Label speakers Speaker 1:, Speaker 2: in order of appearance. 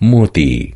Speaker 1: Muti